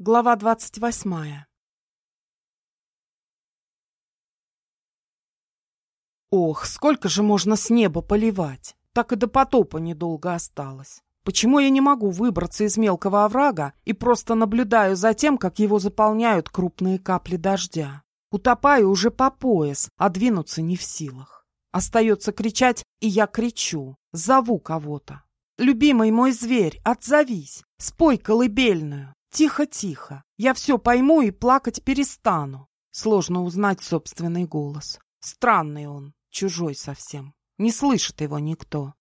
Глава двадцать восьмая Ох, сколько же можно с неба поливать! Так и до потопа недолго осталось. Почему я не могу выбраться из мелкого оврага и просто наблюдаю за тем, как его заполняют крупные капли дождя? Утопаю уже по пояс, а двинуться не в силах. Остается кричать, и я кричу, зову кого-то. «Любимый мой зверь, отзовись! Спой колыбельную!» Тихо-тихо. Я все пойму и плакать перестану. Сложно узнать собственный голос. Странный он, чужой совсем. Не слышит его никто.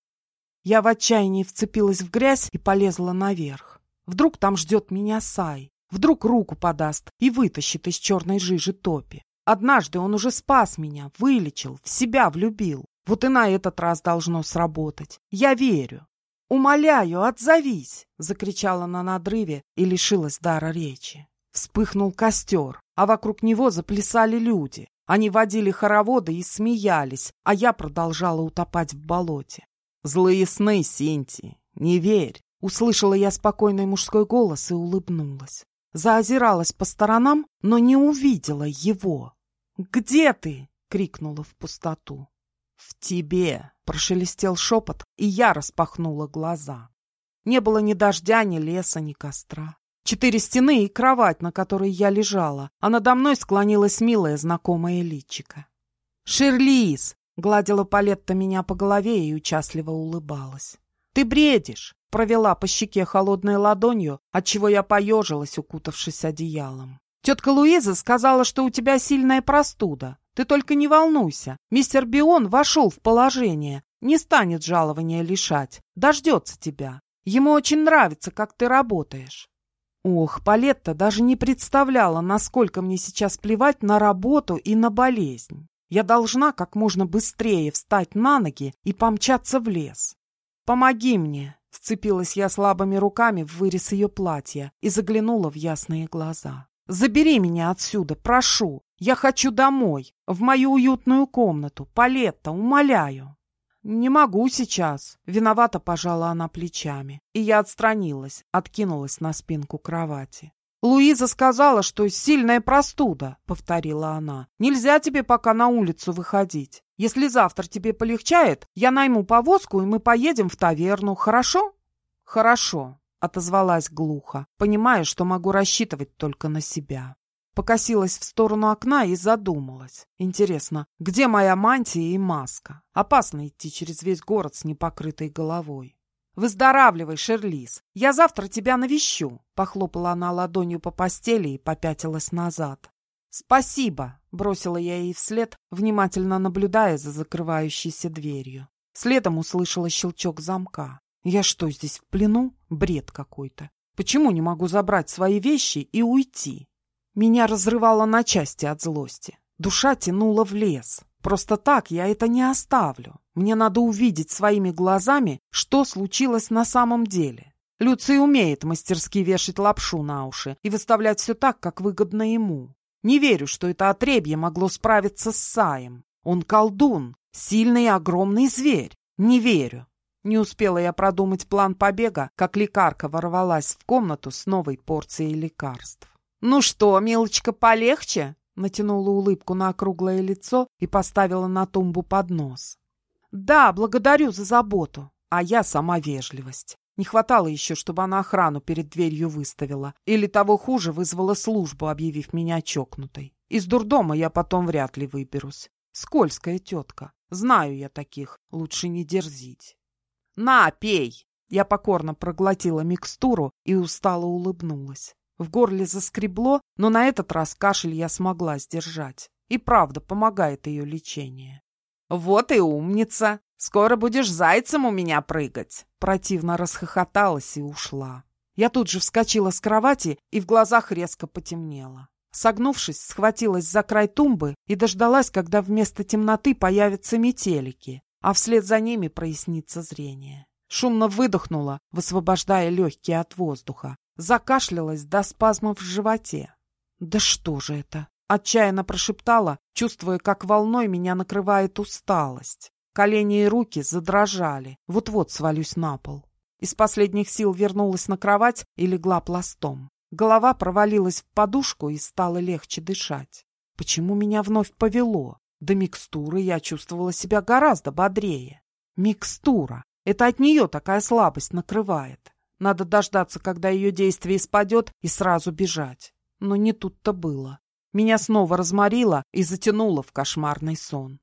Я в отчаянии вцепилась в грязь и полезла наверх. Вдруг там ждет меня Сай. Вдруг руку подаст и вытащит из черной жижи топи. Однажды он уже спас меня, вылечил, в себя влюбил. Вот и на этот раз должно сработать. Я верю. «Умоляю, отзовись!» — закричала на надрыве и лишилась дара речи. Вспыхнул костер, а вокруг него заплясали люди. Они водили хороводы и смеялись, а я продолжала утопать в болоте. «Злые сны, Синти, не верь!» Услышала я спокойный мужской голос и улыбнулась. Заозиралась по сторонам, но не увидела его. «Где ты?» — крикнула в пустоту. «В тебе!» — прошелестел шепот, и я распахнула глаза. Не было ни дождя, ни леса, ни костра. Четыре стены и кровать, на которой я лежала, а надо мной склонилась милая знакомая личика. «Шерлиз!» — гладила Палетта меня по голове и участливо улыбалась. «Ты бредишь!» — провела по щеке холодной ладонью, отчего я поежилась, укутавшись одеялом. «Тетка Луиза сказала, что у тебя сильная простуда. Ты только не волнуйся. Мистер Бион вошел в положение. Не станет жалования лишать. Дождется тебя. Ему очень нравится, как ты работаешь. Ох, Палетта даже не представляла, насколько мне сейчас плевать на работу и на болезнь. Я должна как можно быстрее встать на ноги и помчаться в лес. «Помоги мне!» — вцепилась я слабыми руками в вырез ее платья и заглянула в ясные глаза. «Забери меня отсюда, прошу! Я хочу домой, в мою уютную комнату. Палетта, умоляю. Не могу сейчас. Виновато пожала она плечами. И я отстранилась, откинулась на спинку кровати. «Луиза сказала, что сильная простуда», — повторила она. «Нельзя тебе пока на улицу выходить. Если завтра тебе полегчает, я найму повозку, и мы поедем в таверну, хорошо?» «Хорошо», — отозвалась глухо, понимая, что могу рассчитывать только на себя. Покосилась в сторону окна и задумалась. Интересно, где моя мантия и маска? Опасно идти через весь город с непокрытой головой. «Выздоравливай, Шерлиз! Я завтра тебя навещу!» Похлопала она ладонью по постели и попятилась назад. «Спасибо!» — бросила я ей вслед, внимательно наблюдая за закрывающейся дверью. Следом услышала щелчок замка. «Я что, здесь в плену? Бред какой-то! Почему не могу забрать свои вещи и уйти?» Меня разрывало на части от злости. Душа тянула в лес. Просто так я это не оставлю. Мне надо увидеть своими глазами, что случилось на самом деле. Люций умеет мастерски вешать лапшу на уши и выставлять все так, как выгодно ему. Не верю, что это отребье могло справиться с Саем. Он колдун, сильный и огромный зверь. Не верю. Не успела я продумать план побега, как лекарка ворвалась в комнату с новой порцией лекарств. «Ну что, милочка, полегче?» Натянула улыбку на округлое лицо и поставила на тумбу поднос. «Да, благодарю за заботу. А я сама вежливость. Не хватало еще, чтобы она охрану перед дверью выставила. Или того хуже, вызвала службу, объявив меня чокнутой. Из дурдома я потом вряд ли выберусь. Скользкая тетка. Знаю я таких. Лучше не дерзить. «На, пей!» Я покорно проглотила микстуру и устало улыбнулась. В горле заскребло, но на этот раз кашель я смогла сдержать. И правда помогает ее лечение. «Вот и умница! Скоро будешь зайцем у меня прыгать!» Противно расхохоталась и ушла. Я тут же вскочила с кровати и в глазах резко потемнело. Согнувшись, схватилась за край тумбы и дождалась, когда вместо темноты появятся метелики, а вслед за ними прояснится зрение. Шумно выдохнула, высвобождая легкие от воздуха, Закашлялась до спазмов в животе. «Да что же это?» Отчаянно прошептала, чувствуя, как волной меня накрывает усталость. Колени и руки задрожали. Вот-вот свалюсь на пол. Из последних сил вернулась на кровать и легла пластом. Голова провалилась в подушку и стало легче дышать. Почему меня вновь повело? До микстуры я чувствовала себя гораздо бодрее. Микстура. Это от нее такая слабость накрывает. Надо дождаться, когда ее действие спадет, и сразу бежать. Но не тут-то было. Меня снова разморило и затянуло в кошмарный сон.